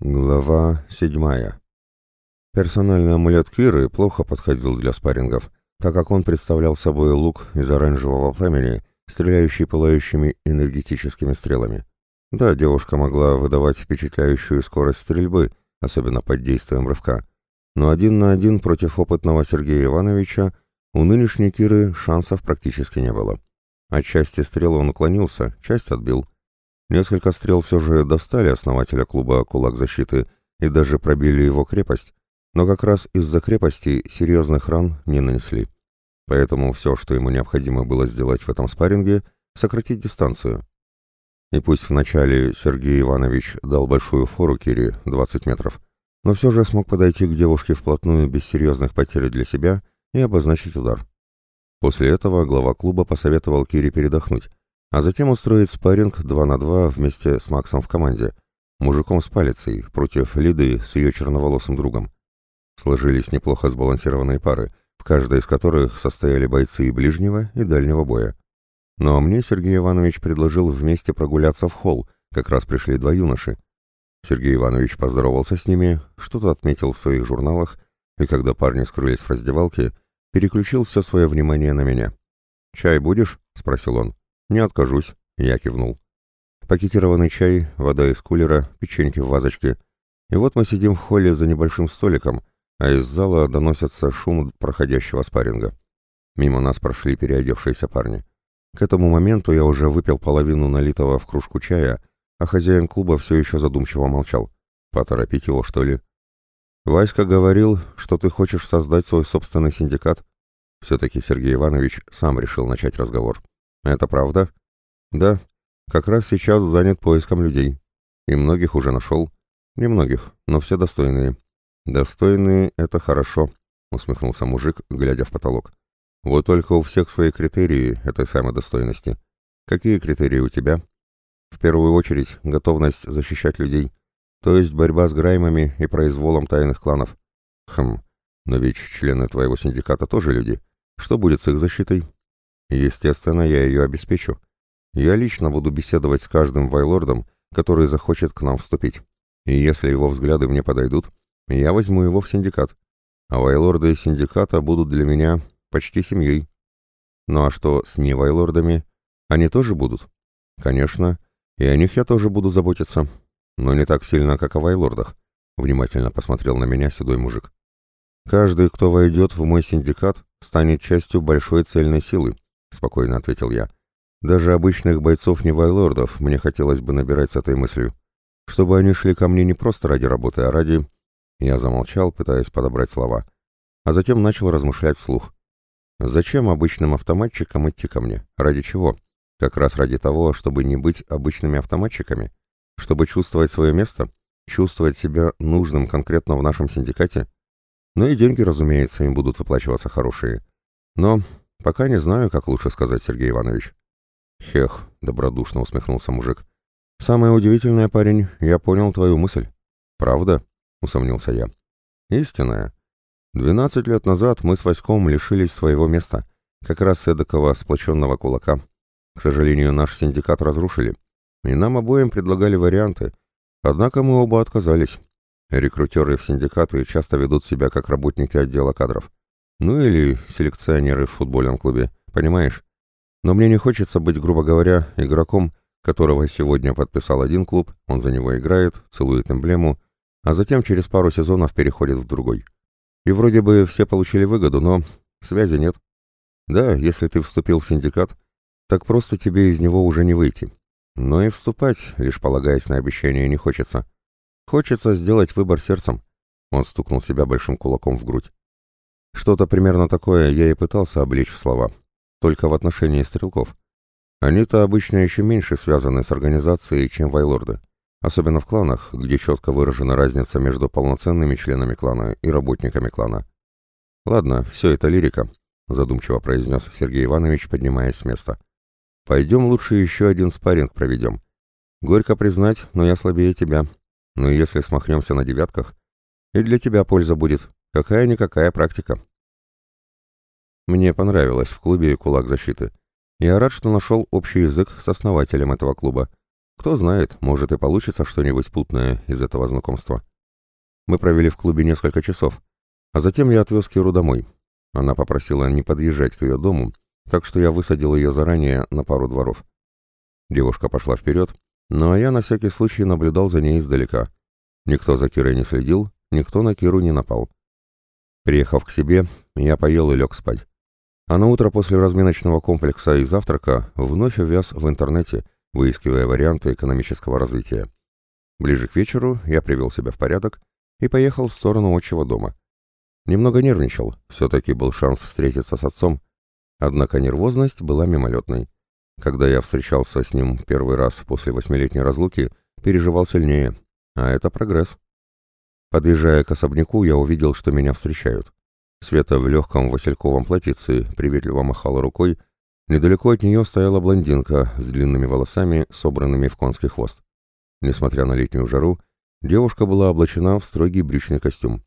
Глава седьмая. Персональный амулет Киры плохо подходил для спаррингов, так как он представлял собой лук из оранжевого пламени, стреляющий пылающими энергетическими стрелами. Да, девушка могла выдавать впечатляющую скорость стрельбы, особенно под действием рывка, но один на один против опытного Сергея Ивановича у нынешней Киры шансов практически не было. От части стрел он уклонился, часть отбил — Несколько стрел все же достали основателя клуба «Кулак защиты» и даже пробили его крепость, но как раз из-за крепости серьезных ран не нанесли. Поэтому все, что ему необходимо было сделать в этом спарринге, сократить дистанцию. И пусть вначале Сергей Иванович дал большую фору Кире, 20 метров, но все же смог подойти к девушке вплотную без серьезных потерь для себя и обозначить удар. После этого глава клуба посоветовал Кире передохнуть, а затем устроить спарринг 2 на 2 вместе с Максом в команде, мужиком с палицей, против Лиды с ее черноволосым другом. Сложились неплохо сбалансированные пары, в каждой из которых состояли бойцы и ближнего, и дальнего боя. Ну а мне Сергей Иванович предложил вместе прогуляться в холл, как раз пришли два юноши. Сергей Иванович поздоровался с ними, что-то отметил в своих журналах, и когда парни скрылись в раздевалке, переключил все свое внимание на меня. «Чай будешь?» — спросил он. «Не откажусь», — я кивнул. Пакетированный чай, вода из кулера, печеньки в вазочке. И вот мы сидим в холле за небольшим столиком, а из зала доносится шум проходящего спарринга. Мимо нас прошли переодевшиеся парни. К этому моменту я уже выпил половину налитого в кружку чая, а хозяин клуба все еще задумчиво молчал. Поторопить его, что ли? Васька говорил, что ты хочешь создать свой собственный синдикат. Все-таки Сергей Иванович сам решил начать разговор. Это правда? Да. Как раз сейчас занят поиском людей. И многих уже нашел. Немногих, но все достойные. Достойные — это хорошо, усмехнулся мужик, глядя в потолок. Вот только у всех свои критерии этой самой достойности. Какие критерии у тебя? В первую очередь, готовность защищать людей, то есть борьба с граймами и произволом тайных кланов. Хм, но ведь члены твоего синдиката тоже люди. Что будет с их защитой? Естественно, я ее обеспечу. Я лично буду беседовать с каждым вайлордом, который захочет к нам вступить. И если его взгляды мне подойдут, я возьму его в синдикат. А вайлорды синдиката будут для меня почти семьей. Ну а что с невайлордами? Они тоже будут? Конечно, и о них я тоже буду заботиться. Но не так сильно, как о вайлордах. Внимательно посмотрел на меня седой мужик. Каждый, кто войдет в мой синдикат, станет частью большой цельной силы, — спокойно ответил я. «Даже обычных бойцов не вайлордов мне хотелось бы набирать с этой мыслью. Чтобы они шли ко мне не просто ради работы, а ради...» Я замолчал, пытаясь подобрать слова. А затем начал размышлять вслух. «Зачем обычным автоматчикам идти ко мне? Ради чего? Как раз ради того, чтобы не быть обычными автоматчиками? Чтобы чувствовать свое место? Чувствовать себя нужным конкретно в нашем синдикате? Ну и деньги, разумеется, им будут выплачиваться хорошие. Но «Пока не знаю, как лучше сказать, Сергей Иванович». «Хех», — добродушно усмехнулся мужик. «Самое удивительное, парень, я понял твою мысль». «Правда?» — усомнился я. «Истинная. Двенадцать лет назад мы с Васьком лишились своего места, как раз эдакого сплоченного кулака. К сожалению, наш синдикат разрушили, и нам обоим предлагали варианты, однако мы оба отказались. Рекрутеры в синдикаты часто ведут себя как работники отдела кадров. Ну или селекционеры в футбольном клубе, понимаешь? Но мне не хочется быть, грубо говоря, игроком, которого сегодня подписал один клуб, он за него играет, целует эмблему, а затем через пару сезонов переходит в другой. И вроде бы все получили выгоду, но связи нет. Да, если ты вступил в синдикат, так просто тебе из него уже не выйти. Но и вступать, лишь полагаясь на обещание, не хочется. Хочется сделать выбор сердцем. Он стукнул себя большим кулаком в грудь. Что-то примерно такое я и пытался облечь в слова, только в отношении стрелков. Они-то обычно еще меньше связаны с организацией, чем вайлорды. Особенно в кланах, где четко выражена разница между полноценными членами клана и работниками клана. «Ладно, все это лирика», — задумчиво произнес Сергей Иванович, поднимаясь с места. «Пойдем лучше еще один спарринг проведем. Горько признать, но я слабее тебя. Но если смахнемся на девятках, и для тебя польза будет, Какая-никакая практика. Мне понравилось в клубе «Кулак защиты». Я рад, что нашел общий язык с основателем этого клуба. Кто знает, может и получится что-нибудь путное из этого знакомства. Мы провели в клубе несколько часов, а затем я отвез Киру домой. Она попросила не подъезжать к ее дому, так что я высадил ее заранее на пару дворов. Девушка пошла вперед, но я на всякий случай наблюдал за ней издалека. Никто за Кирой не следил, никто на Киру не напал. Приехав к себе, я поел и лег спать. А на утро после разминочного комплекса и завтрака вновь увяз в интернете – выискивая варианты экономического развития. Ближе к вечеру я привел себя в порядок и поехал в сторону отчего дома. Немного нервничал, все-таки был шанс встретиться с отцом, однако нервозность была мимолетной. Когда я встречался с ним первый раз после восьмилетней разлуки, переживал сильнее, а это прогресс. Подъезжая к особняку, я увидел, что меня встречают. Света в легком васильковом платьице приветливо махала рукой Недалеко от нее стояла блондинка с длинными волосами, собранными в конский хвост. Несмотря на летнюю жару, девушка была облачена в строгий брючный костюм.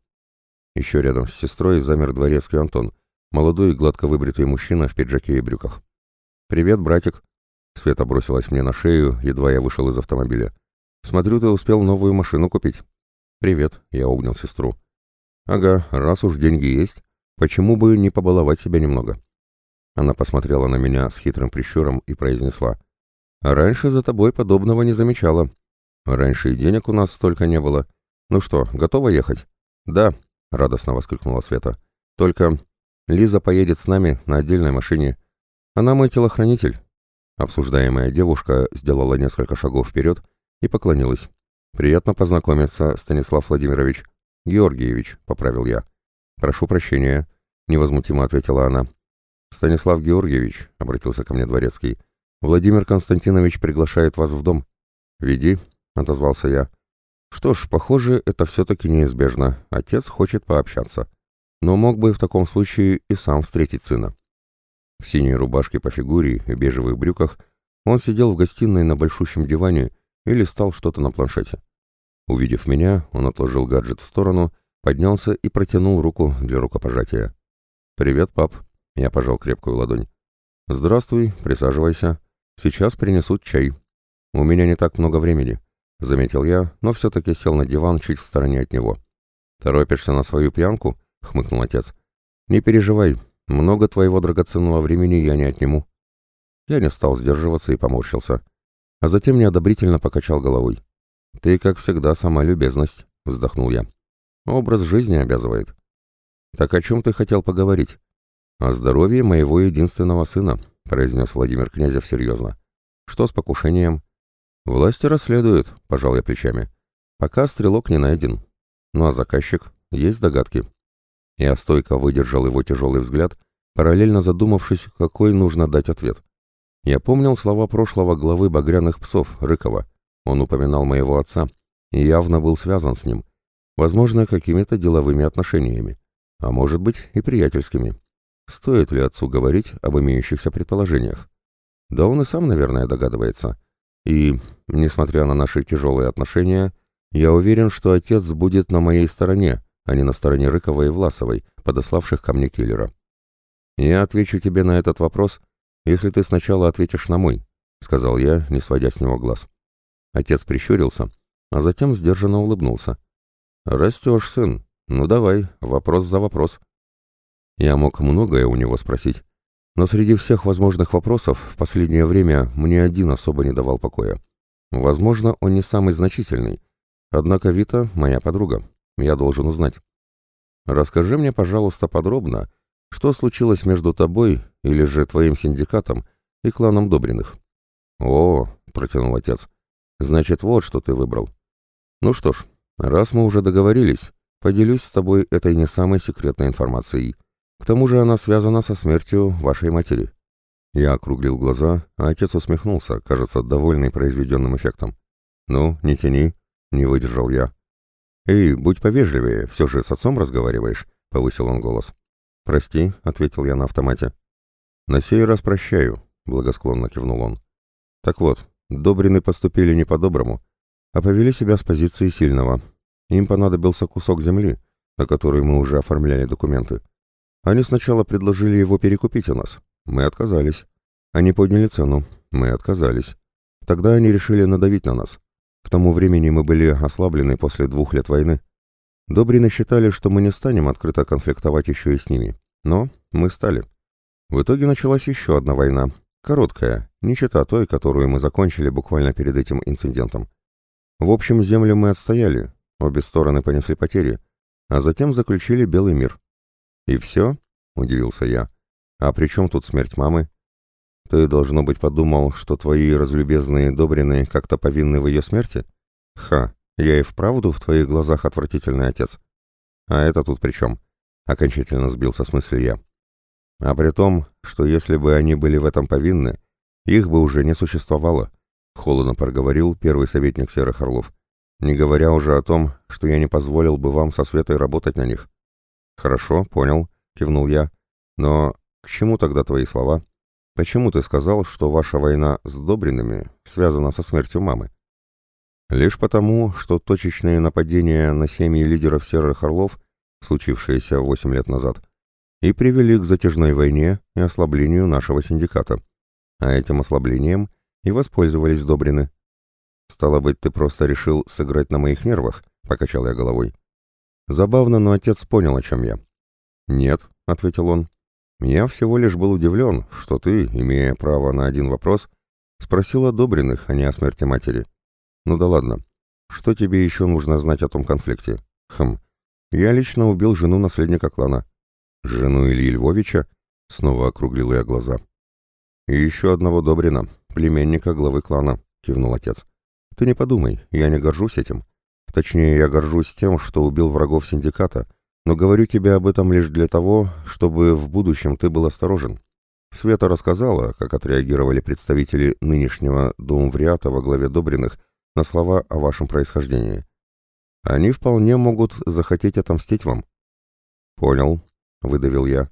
Еще рядом с сестрой замер дворецкий Антон, молодой гладко выбритый мужчина в пиджаке и брюках. «Привет, братик!» Света бросилась мне на шею, едва я вышел из автомобиля. «Смотрю, ты успел новую машину купить». «Привет», — я обнял сестру. «Ага, раз уж деньги есть, почему бы не побаловать себя немного?» Она посмотрела на меня с хитрым прищуром и произнесла. раньше за тобой подобного не замечала. Раньше и денег у нас столько не было. Ну что, готова ехать?» «Да», — радостно воскликнула Света. «Только Лиза поедет с нами на отдельной машине. Она мой телохранитель». Обсуждаемая девушка сделала несколько шагов вперед и поклонилась. «Приятно познакомиться, Станислав Владимирович». «Георгиевич», — поправил я. «Прошу прощения», — невозмутимо ответила она. «Станислав Георгиевич», — обратился ко мне дворецкий, — «Владимир Константинович приглашает вас в дом». «Веди», — отозвался я. «Что ж, похоже, это все-таки неизбежно. Отец хочет пообщаться. Но мог бы в таком случае и сам встретить сына». В синей рубашке по фигуре и бежевых брюках он сидел в гостиной на большущем диване и листал что-то на планшете. Увидев меня, он отложил гаджет в сторону, поднялся и протянул руку для рукопожатия. «Привет, пап», я пожал крепкую ладонь. «Здравствуй, присаживайся. Сейчас принесут чай. У меня не так много времени», — заметил я, но все-таки сел на диван чуть в стороне от него. «Торопишься на свою пьянку?» — хмыкнул отец. «Не переживай, много твоего драгоценного времени я не отниму». Я не стал сдерживаться и поморщился. А затем неодобрительно покачал головой. «Ты, как всегда, сама любезность», — вздохнул я. «Образ жизни обязывает». «Так о чем ты хотел поговорить?» «О здоровье моего единственного сына», — произнес Владимир Князев серьезно. «Что с покушением?» «Власти расследуют», — пожал я плечами. «Пока стрелок не найден. Ну а заказчик? Есть догадки?» Я стойко выдержал его тяжелый взгляд, параллельно задумавшись, какой нужно дать ответ. Я помнил слова прошлого главы «Багряных псов» Рыкова. Он упоминал моего отца и явно был связан с ним. Возможно, какими-то деловыми отношениями. А может быть и приятельскими. Стоит ли отцу говорить об имеющихся предположениях? Да он и сам, наверное, догадывается. И, несмотря на наши тяжелые отношения, я уверен, что отец будет на моей стороне, а не на стороне Рыкова и Власовой, подославших ко мне киллера. «Я отвечу тебе на этот вопрос, если ты сначала ответишь на мой», — сказал я, не сводя с него глаз. Отец прищурился, а затем сдержанно улыбнулся. «Растешь, сын. Ну давай, вопрос за вопрос». Я мог многое у него спросить, но среди всех возможных вопросов в последнее время мне один особо не давал покоя. Возможно, он не самый значительный, однако Вита — моя подруга, я должен узнать. Расскажи мне, пожалуйста, подробно, что случилось между тобой или же твоим синдикатом и кланом Добриных. «О», — протянул отец, — «значит, вот что ты выбрал. Ну что ж, раз мы уже договорились, поделюсь с тобой этой не самой секретной информацией». К тому же она связана со смертью вашей матери». Я округлил глаза, а отец усмехнулся, кажется, довольный произведенным эффектом. «Ну, не тяни», — не выдержал я. «Эй, будь повежливее, все же с отцом разговариваешь», — повысил он голос. «Прости», — ответил я на автомате. «На сей раз прощаю», — благосклонно кивнул он. «Так вот, Добрины поступили не по-доброму, а повели себя с позиции сильного. Им понадобился кусок земли, на который мы уже оформляли документы. Они сначала предложили его перекупить у нас. Мы отказались. Они подняли цену. Мы отказались. Тогда они решили надавить на нас. К тому времени мы были ослаблены после двух лет войны. Добрины считали, что мы не станем открыто конфликтовать еще и с ними. Но мы стали. В итоге началась еще одна война. Короткая, не чета той, которую мы закончили буквально перед этим инцидентом. В общем, землю мы отстояли, обе стороны понесли потери, а затем заключили Белый мир. «И все?» — удивился я. «А при чем тут смерть мамы?» «Ты, должно быть, подумал, что твои разлюбезные Добрины как-то повинны в ее смерти?» «Ха, я и вправду в твоих глазах отвратительный отец». «А это тут при чем?» — окончательно сбился с мысли я. «А при том, что если бы они были в этом повинны, их бы уже не существовало», — холодно проговорил первый советник Серых Орлов. «Не говоря уже о том, что я не позволил бы вам со Светой работать на них». «Хорошо, понял», — кивнул я. «Но к чему тогда твои слова? Почему ты сказал, что ваша война с Добринами связана со смертью мамы?» «Лишь потому, что точечные нападения на семьи лидеров Серых Орлов, случившиеся восемь лет назад, и привели к затяжной войне и ослаблению нашего синдиката. А этим ослаблением и воспользовались Добрины. «Стало быть, ты просто решил сыграть на моих нервах?» — покачал я головой. Забавно, но отец понял, о чем я. «Нет», — ответил он. «Я всего лишь был удивлен, что ты, имея право на один вопрос, спросил о Добриных, а не о смерти матери. Ну да ладно. Что тебе еще нужно знать о том конфликте? Хм. Я лично убил жену наследника клана. Жену Ильи Львовича? Снова округлил я глаза. И еще одного Добрина, племянника главы клана, кивнул отец. Ты не подумай, я не горжусь этим. Точнее, я горжусь тем, что убил врагов синдиката, но говорю тебе об этом лишь для того, чтобы в будущем ты был осторожен. Света рассказала, как отреагировали представители нынешнего Думвриата во главе Добриных на слова о вашем происхождении. Они вполне могут захотеть отомстить вам. Понял, выдавил я.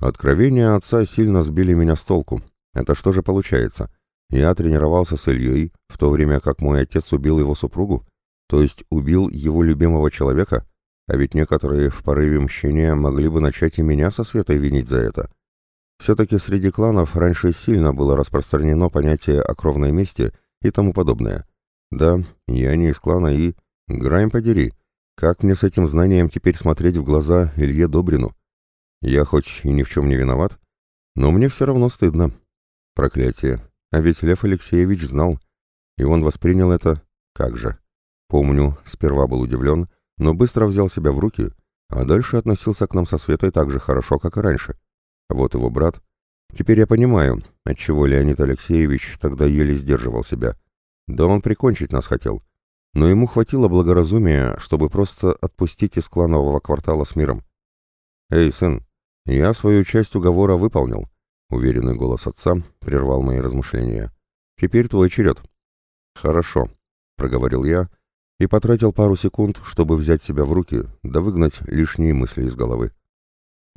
Откровения отца сильно сбили меня с толку. Это что же получается? Я тренировался с Ильей, в то время как мой отец убил его супругу? То есть убил его любимого человека? А ведь некоторые в порыве мщения могли бы начать и меня со Светой винить за это. Все-таки среди кланов раньше сильно было распространено понятие о кровной мести и тому подобное. Да, я не из клана и... Грайм подери. Как мне с этим знанием теперь смотреть в глаза Илье Добрину? Я хоть и ни в чем не виноват, но мне все равно стыдно. Проклятие. А ведь Лев Алексеевич знал. И он воспринял это... Как же. Помню, сперва был удивлен, но быстро взял себя в руки, а дальше относился к нам со Светой так же хорошо, как и раньше. Вот его брат. Теперь я понимаю, отчего Леонид Алексеевич тогда еле сдерживал себя. Да он прикончить нас хотел. Но ему хватило благоразумия, чтобы просто отпустить из кланового квартала с миром. «Эй, сын, я свою часть уговора выполнил», — уверенный голос отца прервал мои размышления. «Теперь твой черед». «Хорошо», — проговорил я, — и потратил пару секунд, чтобы взять себя в руки, да выгнать лишние мысли из головы.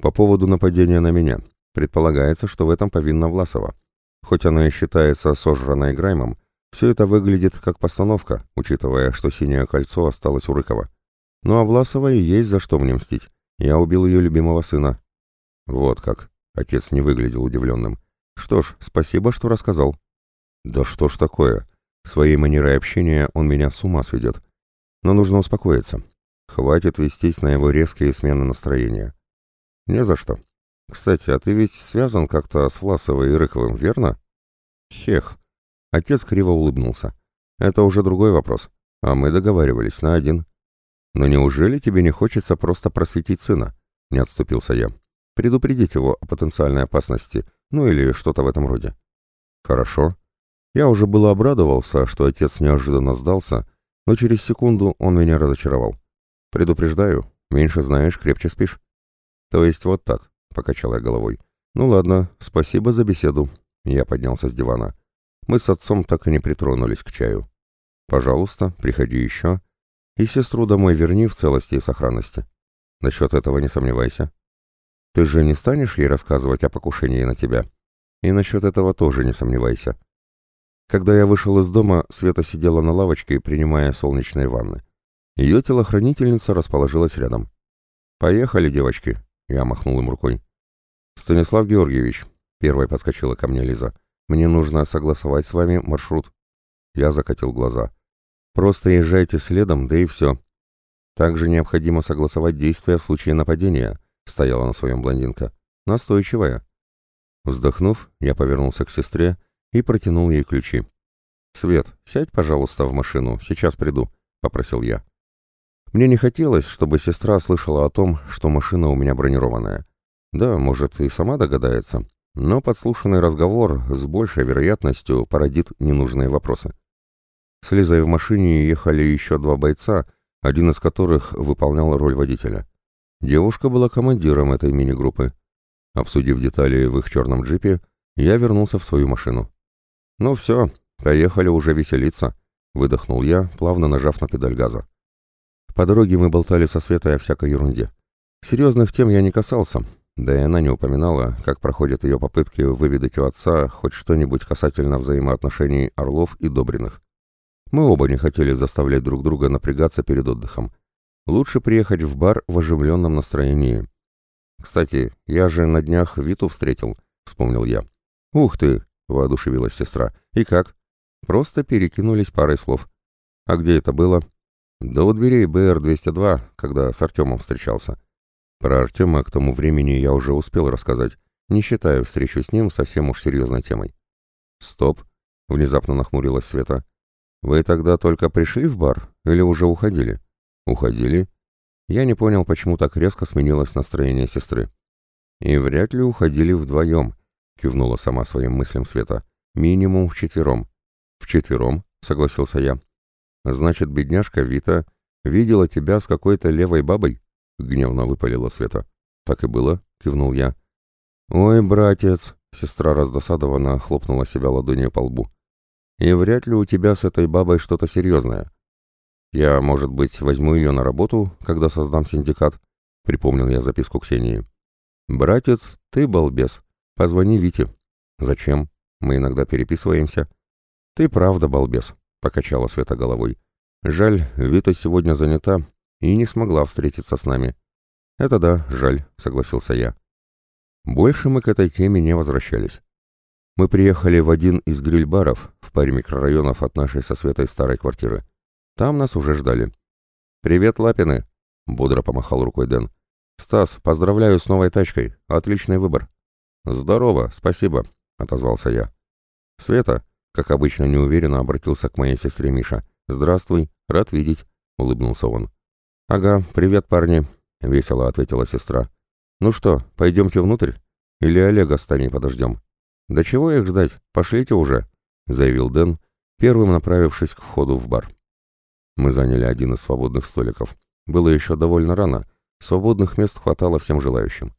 По поводу нападения на меня. Предполагается, что в этом повинна Власова. Хоть она и считается сожранной Граймом, все это выглядит как постановка, учитывая, что синее кольцо осталось у Рыкова. Ну а Власова и есть за что мне мстить. Я убил ее любимого сына. Вот как. Отец не выглядел удивленным. Что ж, спасибо, что рассказал. Да что ж такое? Своей манерой общения он меня с ума сведет. Но нужно успокоиться. Хватит вестись на его резкие смены настроения. Не за что. Кстати, а ты ведь связан как-то с Власовой и Рыковым, верно? Хех. Отец криво улыбнулся. Это уже другой вопрос. А мы договаривались на один. Но неужели тебе не хочется просто просветить сына? Не отступился я. Предупредить его о потенциальной опасности, ну или что-то в этом роде. Хорошо. Я уже было обрадовался, что отец неожиданно сдался, но через секунду он меня разочаровал. «Предупреждаю, меньше знаешь, крепче спишь». «То есть вот так», — покачал я головой. «Ну ладно, спасибо за беседу». Я поднялся с дивана. Мы с отцом так и не притронулись к чаю. «Пожалуйста, приходи еще. И сестру домой верни в целости и сохранности. Насчет этого не сомневайся. Ты же не станешь ей рассказывать о покушении на тебя? И насчет этого тоже не сомневайся. Когда я вышел из дома, Света сидела на лавочке, принимая солнечные ванны. Ее телохранительница расположилась рядом. «Поехали, девочки!» — я махнул им рукой. «Станислав Георгиевич», — первой подскочила ко мне Лиза, — «мне нужно согласовать с вами маршрут». Я закатил глаза. Просто езжайте следом, да и все. Также необходимо согласовать действия в случае нападения, стояла на своем блондинка. Настойчивая. Вздохнув, я повернулся к сестре и протянул ей ключи. «Свет, сядь, пожалуйста, в машину, сейчас приду», — попросил я. Мне не хотелось, чтобы сестра слышала о том, что машина у меня бронированная. Да, может, и сама догадается, но подслушанный разговор с большей вероятностью породит ненужные вопросы. Слезая в машине, ехали еще два бойца, один из которых выполнял роль водителя. Девушка была командиром этой мини-группы. Обсудив детали в их черном джипе, я вернулся в свою машину. «Ну все, поехали уже веселиться», — выдохнул я, плавно нажав на педаль газа. По дороге мы болтали со Светой о всякой ерунде. Серьезных тем я не касался, да и она не упоминала, как проходят ее попытки выведать у отца хоть что-нибудь касательно взаимоотношений Орлов и Добриных. Мы оба не хотели заставлять друг друга напрягаться перед отдыхом. Лучше приехать в бар в оживленном настроении. «Кстати, я же на днях Виту встретил», — вспомнил я. «Ух ты!» — воодушевилась сестра. «И как?» Просто перекинулись парой слов. «А где это было?» «Да у дверей БР-202, когда с Артемом встречался». Про Артема к тому времени я уже успел рассказать, не считая встречу с ним совсем уж серьезной темой. «Стоп!» — внезапно нахмурилась Света. «Вы тогда только пришли в бар или уже уходили?» «Уходили?» Я не понял, почему так резко сменилось настроение сестры. «И вряд ли уходили вдвоем», — кивнула сама своим мыслям Света. «Минимум вчетвером». «Вчетвером», — согласился я. «Значит, бедняжка Вита видела тебя с какой-то левой бабой?» — гневно выпалила Света. «Так и было», — кивнул я. «Ой, братец!» — сестра раздосадованно хлопнула себя ладонью по лбу. «И вряд ли у тебя с этой бабой что-то серьезное. Я, может быть, возьму ее на работу, когда создам синдикат?» — припомнил я записку Ксении. «Братец, ты балбес. Позвони Вите». «Зачем? Мы иногда переписываемся». «Ты правда балбес», — покачала Света головой. «Жаль, Вита сегодня занята, и не смогла встретиться с нами. Это да, жаль, согласился я. Больше мы к этой теме не возвращались. Мы приехали в один из гриль-баров в паре микрорайонов от нашей со Светой старой квартиры. Там нас уже ждали. «Привет, Лапины!» — бодро помахал рукой Дэн. «Стас, поздравляю с новой тачкой. Отличный выбор». «Здорово, спасибо», — отозвался я. «Света», как обычно неуверенно обратился к моей сестре Миша. «Здравствуй, рад видеть», — улыбнулся он. «Ага, привет, парни», — весело ответила сестра. «Ну что, пойдемте внутрь? Или Олега с Таней подождем?» «Да чего их ждать? Пошлите уже», — заявил Дэн, первым направившись к входу в бар. Мы заняли один из свободных столиков. Было еще довольно рано, свободных мест хватало всем желающим.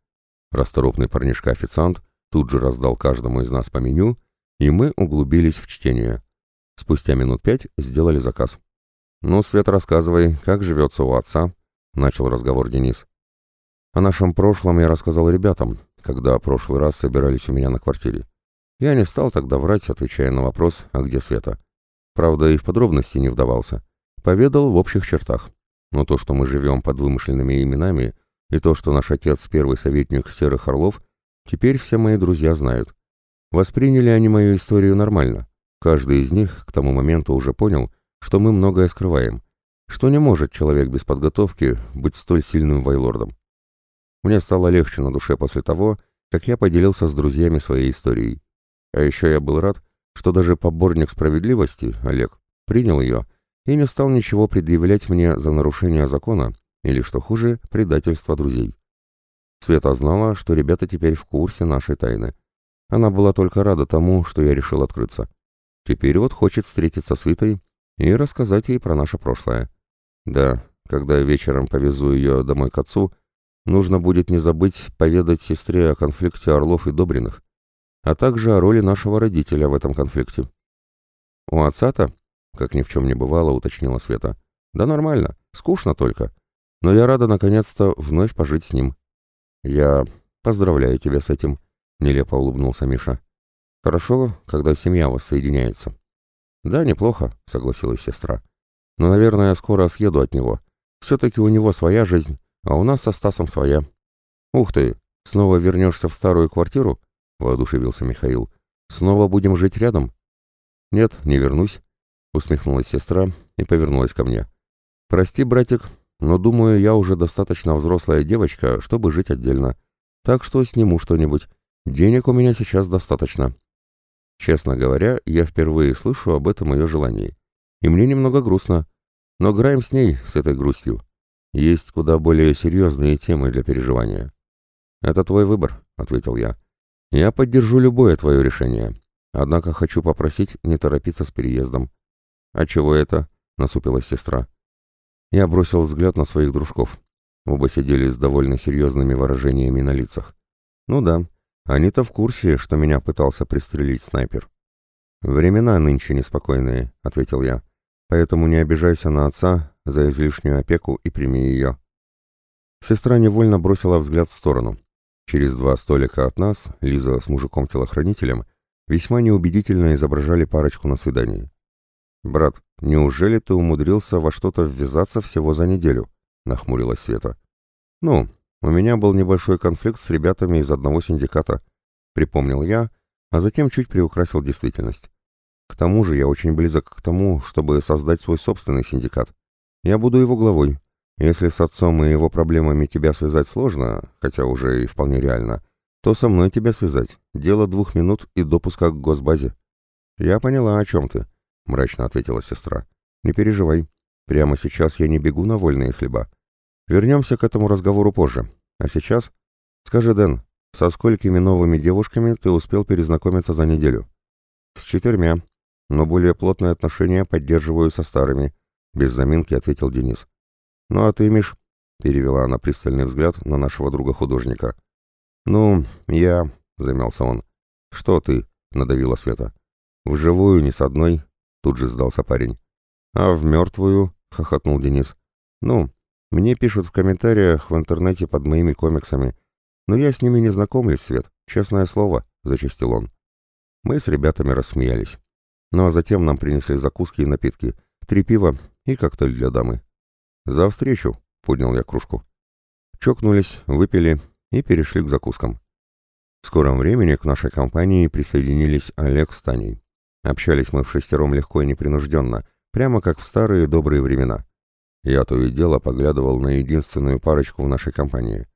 Расторопный парнишка-официант тут же раздал каждому из нас по меню, и мы углубились в чтение. Спустя минут пять сделали заказ. «Ну, Свет, рассказывай, как живется у отца?» — начал разговор Денис. О нашем прошлом я рассказал ребятам, когда прошлый раз собирались у меня на квартире. Я не стал тогда врать, отвечая на вопрос, а где Света. Правда, и в подробности не вдавался. Поведал в общих чертах. Но то, что мы живем под вымышленными именами, и то, что наш отец первый советник Серых Орлов, теперь все мои друзья знают. Восприняли они мою историю нормально. Каждый из них к тому моменту уже понял, что мы многое скрываем, что не может человек без подготовки быть столь сильным вайлордом. Мне стало легче на душе после того, как я поделился с друзьями своей историей. А еще я был рад, что даже поборник справедливости, Олег, принял ее и не стал ничего предъявлять мне за нарушение закона или, что хуже, предательство друзей. Света знала, что ребята теперь в курсе нашей тайны. Она была только рада тому, что я решил открыться. Теперь вот хочет встретиться с Витой и рассказать ей про наше прошлое. Да, когда вечером повезу ее домой к отцу, нужно будет не забыть поведать сестре о конфликте Орлов и Добриных, а также о роли нашего родителя в этом конфликте. «У отца-то?» — как ни в чем не бывало, уточнила Света. «Да нормально, скучно только. Но я рада наконец-то вновь пожить с ним». «Я поздравляю тебя с этим», — нелепо улыбнулся Миша. «Хорошо, когда семья воссоединяется». «Да, неплохо», — согласилась сестра. «Но, наверное, я скоро съеду от него. Все-таки у него своя жизнь, а у нас со Стасом своя». «Ух ты! Снова вернешься в старую квартиру?» — воодушевился Михаил. «Снова будем жить рядом?» «Нет, не вернусь. — усмехнулась сестра и повернулась ко мне. «Прости, братик, но, думаю, я уже достаточно взрослая девочка, чтобы жить отдельно. Так что сниму что-нибудь. Денег у меня сейчас достаточно». Честно говоря, я впервые слышу об этом ее желании. И мне немного грустно. Но граем с ней, с этой грустью. Есть куда более серьезные темы для переживания. «Это твой выбор», — ответил я. «Я поддержу любое твое решение. Однако хочу попросить не торопиться с переездом». «А чего это?» — насупилась сестра. Я бросил взгляд на своих дружков. Оба сидели с довольно серьезными выражениями на лицах. «Ну да, они-то в курсе, что меня пытался пристрелить снайпер». «Времена нынче неспокойные», — ответил я. «Поэтому не обижайся на отца за излишнюю опеку и прими ее». Сестра невольно бросила взгляд в сторону. Через два столика от нас Лиза с мужиком-телохранителем весьма неубедительно изображали парочку на свидании. «Брат, неужели ты умудрился во что-то ввязаться всего за неделю?» — нахмурилась Света. «Ну, у меня был небольшой конфликт с ребятами из одного синдиката», — припомнил я, а затем чуть приукрасил действительность. «К тому же я очень близок к тому, чтобы создать свой собственный синдикат. Я буду его главой, если с отцом и его проблемами тебя связать сложно, хотя уже и вполне реально, то со мной тебя связать. Дело двух минут и допуска к госбазе. Я поняла, о чем ты, мрачно ответила сестра. Не переживай. Прямо сейчас я не бегу на вольные хлеба. Вернемся к этому разговору позже. А сейчас? Скажи, Дэн, со сколькими новыми девушками ты успел перезнакомиться за неделю? С четырьмя. Но более плотные отношения поддерживаю со старыми, без заминки ответил Денис. «Ну а ты, Миш?» — перевела она пристальный взгляд на нашего друга-художника. «Ну, я...» — замялся он. «Что ты?» — надавила Света. «Вживую, не с одной», — тут же сдался парень. «А в мертвую?» — хохотнул Денис. «Ну, мне пишут в комментариях в интернете под моими комиксами. Но я с ними не знакомлюсь, Свет, честное слово», — зачастил он. Мы с ребятами рассмеялись. Ну а затем нам принесли закуски и напитки, три пива и коктейль для дамы. «За встречу!» — поднял я кружку. Чокнулись, выпили и перешли к закускам. В скором времени к нашей компании присоединились Олег с Таней. Общались мы в шестером легко и непринужденно, прямо как в старые добрые времена. Я то и дело поглядывал на единственную парочку в нашей компании.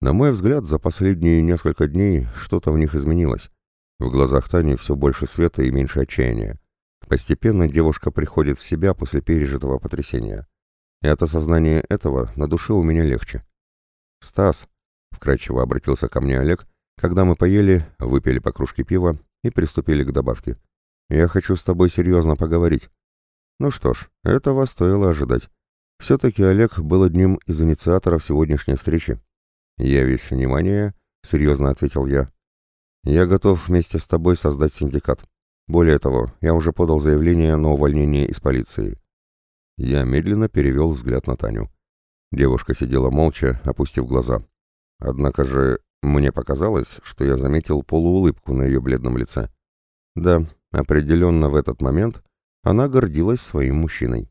На мой взгляд, за последние несколько дней что-то в них изменилось. В глазах Тани все больше света и меньше отчаяния. Постепенно девушка приходит в себя после пережитого потрясения и от осознания этого на душе у меня легче. «Стас», — вкратчиво обратился ко мне Олег, когда мы поели, выпили по кружке пива и приступили к добавке. «Я хочу с тобой серьезно поговорить». Ну что ж, этого стоило ожидать. Все-таки Олег был одним из инициаторов сегодняшней встречи. «Я весь внимание», — серьезно ответил я. «Я готов вместе с тобой создать синдикат. Более того, я уже подал заявление на увольнение из полиции. Я медленно перевел взгляд на Таню. Девушка сидела молча, опустив глаза. Однако же мне показалось, что я заметил полуулыбку на ее бледном лице. Да, определенно в этот момент она гордилась своим мужчиной.